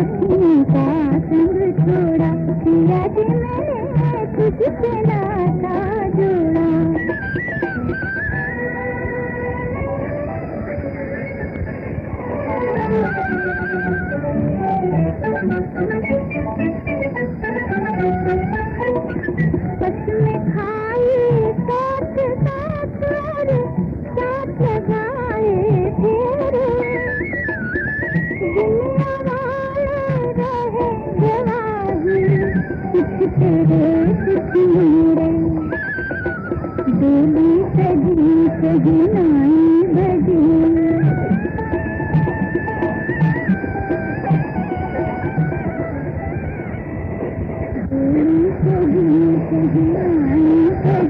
सखी का संग छोड़ा किया दिन मैंने तुझसे नाता जोड़ा Thank you. डोली सजी नाई भजी डोली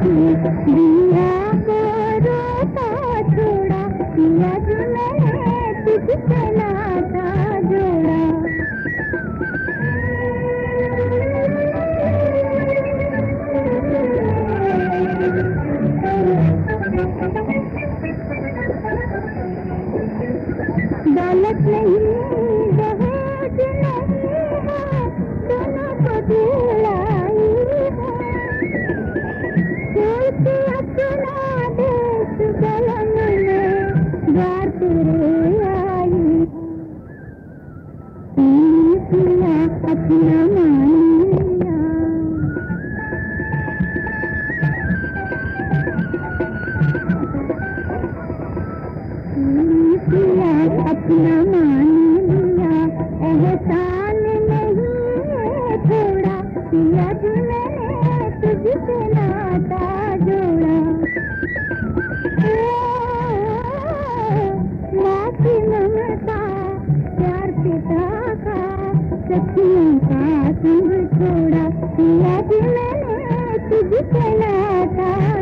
सजी हालत नहीं। अपना मान लिया एहसान नहीं थोड़ा यद मैंने तुझसे नाता जोड़ा। की छोड़ा। यद मैंने तुझसे नाता